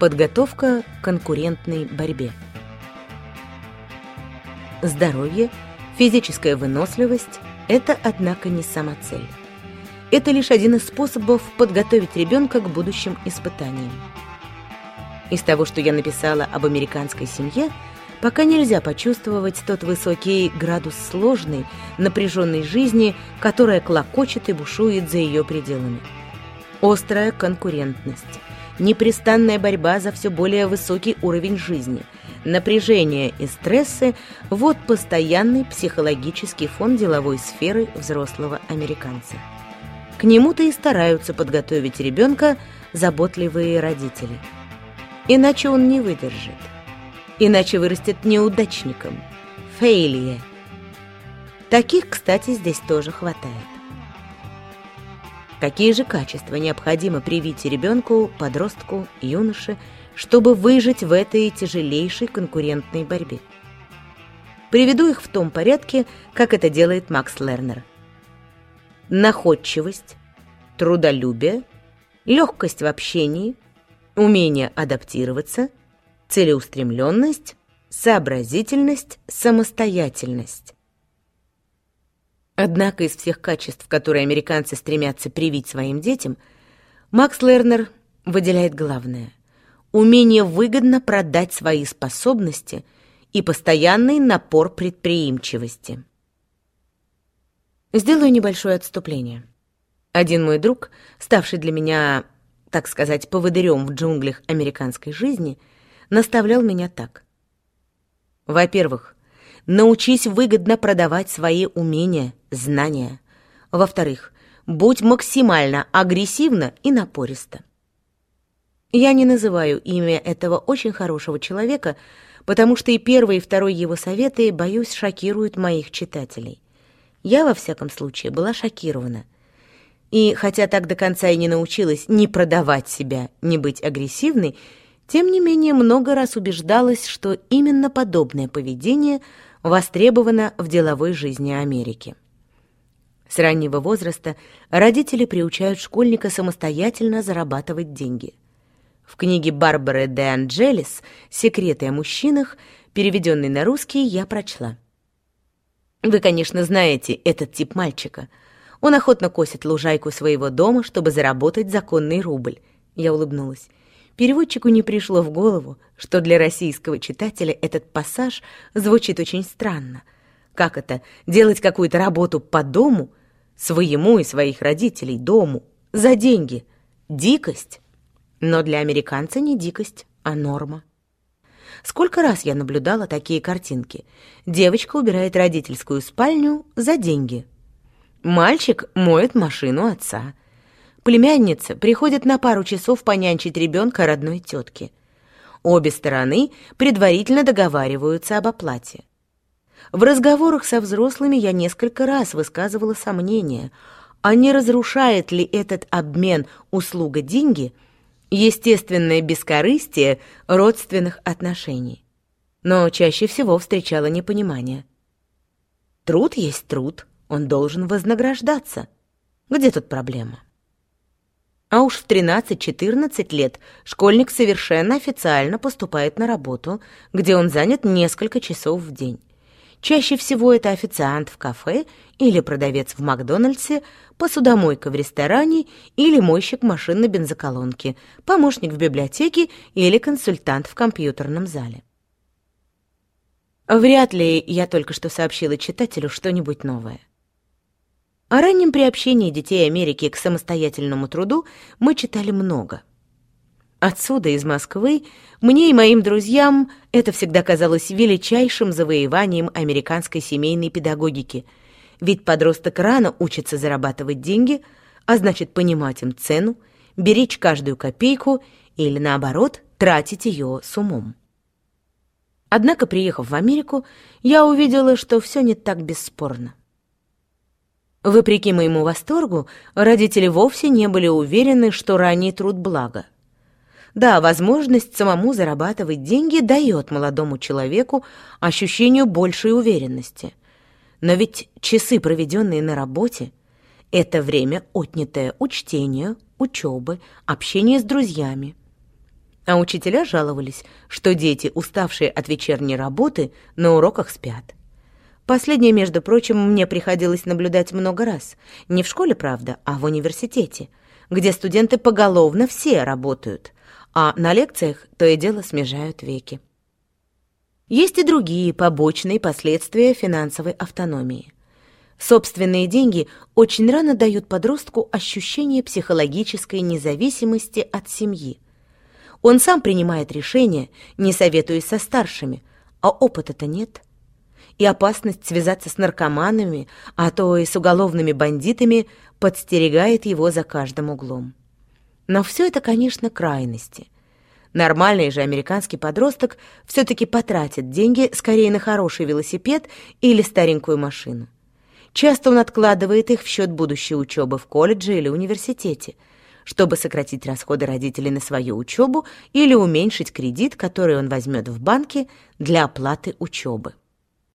Подготовка к конкурентной борьбе. Здоровье, физическая выносливость – это, однако, не сама цель. Это лишь один из способов подготовить ребенка к будущим испытаниям. Из того, что я написала об американской семье, пока нельзя почувствовать тот высокий градус сложной, напряженной жизни, которая клокочет и бушует за ее пределами. Острая конкурентность, непрестанная борьба за все более высокий уровень жизни, напряжение и стрессы – вот постоянный психологический фон деловой сферы взрослого американца. К нему-то и стараются подготовить ребенка заботливые родители. Иначе он не выдержит. Иначе вырастет неудачником. Фейлия. Таких, кстати, здесь тоже хватает. Какие же качества необходимо привить ребенку, подростку, юноше, чтобы выжить в этой тяжелейшей конкурентной борьбе? Приведу их в том порядке, как это делает Макс Лернер. Находчивость, трудолюбие, легкость в общении, умение адаптироваться, целеустремленность, сообразительность, самостоятельность. Однако из всех качеств, которые американцы стремятся привить своим детям, Макс Лернер выделяет главное – умение выгодно продать свои способности и постоянный напор предприимчивости. Сделаю небольшое отступление. Один мой друг, ставший для меня, так сказать, поводырем в джунглях американской жизни, наставлял меня так. Во-первых, научись выгодно продавать свои умения, знания. Во-вторых, будь максимально агрессивно и напористо. Я не называю имя этого очень хорошего человека, потому что и первый, и второй его советы, боюсь, шокируют моих читателей. Я, во всяком случае, была шокирована. И хотя так до конца и не научилась ни продавать себя, ни быть агрессивной, тем не менее много раз убеждалась, что именно подобное поведение – востребована в деловой жизни Америки. С раннего возраста родители приучают школьника самостоятельно зарабатывать деньги. В книге Барбары де Анджелес «Секреты о мужчинах», переведенной на русский, я прочла. Вы, конечно, знаете этот тип мальчика. Он охотно косит лужайку своего дома, чтобы заработать законный рубль. Я улыбнулась. Переводчику не пришло в голову, что для российского читателя этот пассаж звучит очень странно. Как это делать какую-то работу по дому, своему и своих родителей дому, за деньги? Дикость. Но для американца не дикость, а норма. Сколько раз я наблюдала такие картинки. Девочка убирает родительскую спальню за деньги. Мальчик моет машину отца. Племянница приходит на пару часов понянчить ребенка родной тетки. Обе стороны предварительно договариваются об оплате. В разговорах со взрослыми я несколько раз высказывала сомнения, а не разрушает ли этот обмен услуга-деньги естественное бескорыстие родственных отношений. Но чаще всего встречала непонимание. Труд есть труд, он должен вознаграждаться. Где тут проблема? А уж в 13-14 лет школьник совершенно официально поступает на работу, где он занят несколько часов в день. Чаще всего это официант в кафе или продавец в Макдональдсе, посудомойка в ресторане или мойщик машин на бензоколонке, помощник в библиотеке или консультант в компьютерном зале. Вряд ли я только что сообщила читателю что-нибудь новое. О раннем приобщении детей Америки к самостоятельному труду мы читали много. Отсюда, из Москвы, мне и моим друзьям это всегда казалось величайшим завоеванием американской семейной педагогики, ведь подросток рано учится зарабатывать деньги, а значит понимать им цену, беречь каждую копейку или, наоборот, тратить ее с умом. Однако, приехав в Америку, я увидела, что все не так бесспорно. Вопреки моему восторгу, родители вовсе не были уверены, что ранний труд благо. Да, возможность самому зарабатывать деньги дает молодому человеку ощущению большей уверенности. Но ведь часы, проведенные на работе, это время, отнятое у чтения, учебы, общения с друзьями. А учителя жаловались, что дети, уставшие от вечерней работы, на уроках спят. Последнее, между прочим, мне приходилось наблюдать много раз. Не в школе, правда, а в университете, где студенты поголовно все работают, а на лекциях то и дело смежают веки. Есть и другие побочные последствия финансовой автономии. Собственные деньги очень рано дают подростку ощущение психологической независимости от семьи. Он сам принимает решения, не советуясь со старшими, а опыта-то нет. И опасность связаться с наркоманами, а то и с уголовными бандитами подстерегает его за каждым углом. Но все это, конечно, крайности – Нормальный же американский подросток все-таки потратит деньги скорее на хороший велосипед или старенькую машину. Часто он откладывает их в счет будущей учебы в колледже или университете, чтобы сократить расходы родителей на свою учебу или уменьшить кредит, который он возьмет в банке для оплаты учебы.